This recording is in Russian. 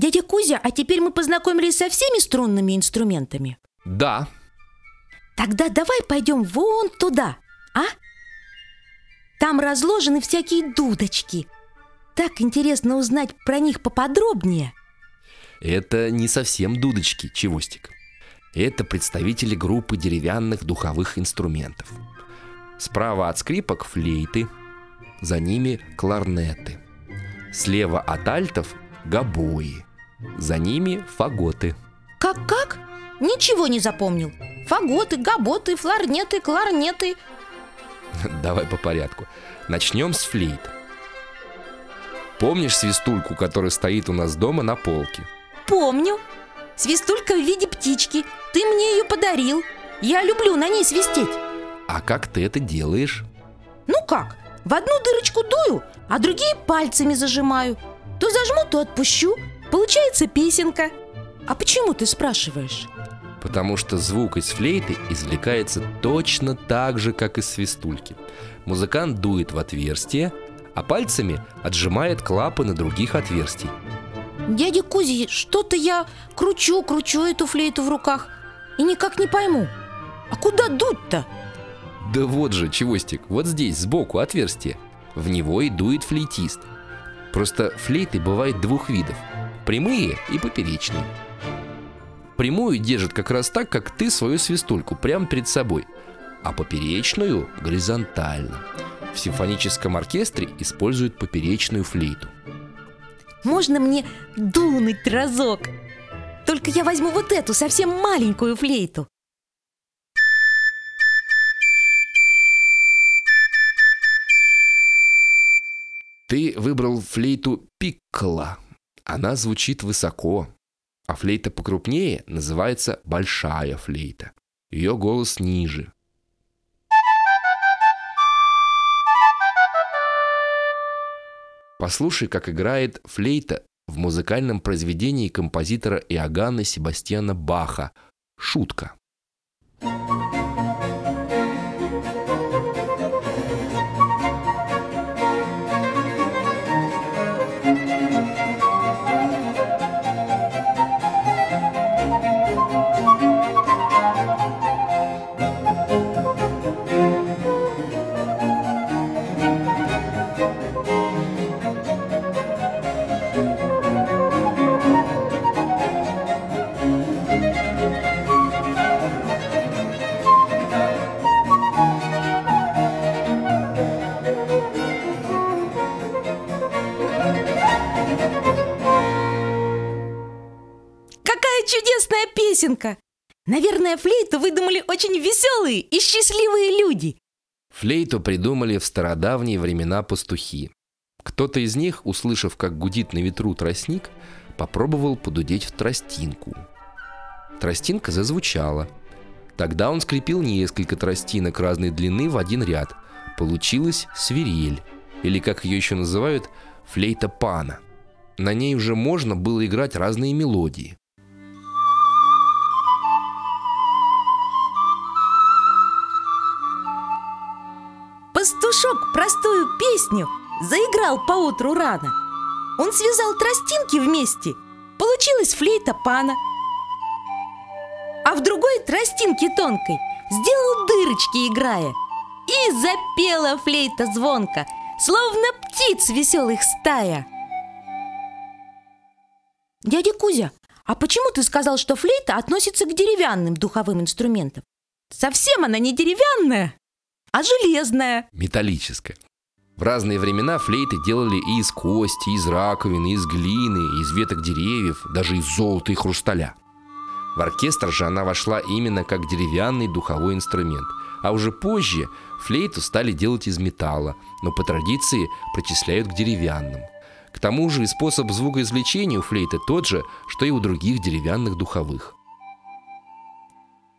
Дядя Кузя, а теперь мы познакомились со всеми струнными инструментами. Да, Тогда давай пойдем вон туда, а? Там разложены всякие дудочки. Так интересно узнать про них поподробнее. это не совсем дудочки, Чевостик. Это представители группы деревянных духовых инструментов. Справа от скрипок флейты, за ними кларнеты. Слева от альтов гобои, за ними фаготы. Как-как? Ничего не запомнил. Фаготы, габоты, фларнеты, кларнеты. Давай по порядку. Начнем с флейт. Помнишь свистульку, которая стоит у нас дома на полке? Помню. Свистулька в виде птички. Ты мне ее подарил. Я люблю на ней свистеть. А как ты это делаешь? Ну как? В одну дырочку дую, а другие пальцами зажимаю. То зажму, то отпущу. Получается песенка. А почему ты спрашиваешь? Потому что звук из флейты извлекается точно так же, как из свистульки. Музыкант дует в отверстие, а пальцами отжимает клапаны других отверстий. Дядя Кузи, что-то я кручу, кручу эту флейту в руках и никак не пойму. А куда дуть-то? Да вот же, Чевостик, вот здесь, сбоку отверстие. В него и дует флейтист. Просто флейты бывают двух видов. Прямые и поперечные. Прямую держит как раз так, как ты свою свистульку, прямо перед собой. А поперечную – горизонтально. В симфоническом оркестре используют поперечную флейту. Можно мне дунуть разок? Только я возьму вот эту совсем маленькую флейту. Ты выбрал флейту пиккола. Она звучит высоко. А флейта покрупнее называется большая флейта. Ее голос ниже. Послушай, как играет флейта в музыкальном произведении композитора Иоганна Себастьяна Баха «Шутка». Чудесная песенка! Наверное, флейту выдумали очень веселые и счастливые люди. Флейту придумали в стародавние времена пастухи. Кто-то из них, услышав, как гудит на ветру тростник, попробовал подудеть в тростинку. Тростинка зазвучала. Тогда он скрепил несколько тростинок разной длины в один ряд. Получилась свирель, или, как ее еще называют, флейта пана. На ней уже можно было играть разные мелодии. Пастушок простую песню заиграл поутру рано. Он связал тростинки вместе. Получилась флейта пана. А в другой тростинке тонкой сделал дырочки, играя. И запела флейта звонко, словно птиц веселых стая. Дядя Кузя, а почему ты сказал, что флейта относится к деревянным духовым инструментам? Совсем она не деревянная, а железная. металлическая. В разные времена флейты делали и из кости, и из раковины, из глины, и из веток деревьев, даже из золота и хрусталя. В оркестр же она вошла именно как деревянный духовой инструмент. А уже позже флейту стали делать из металла, но по традиции причисляют к деревянным. К тому же и способ звукоизвлечения у флейты тот же, что и у других деревянных духовых.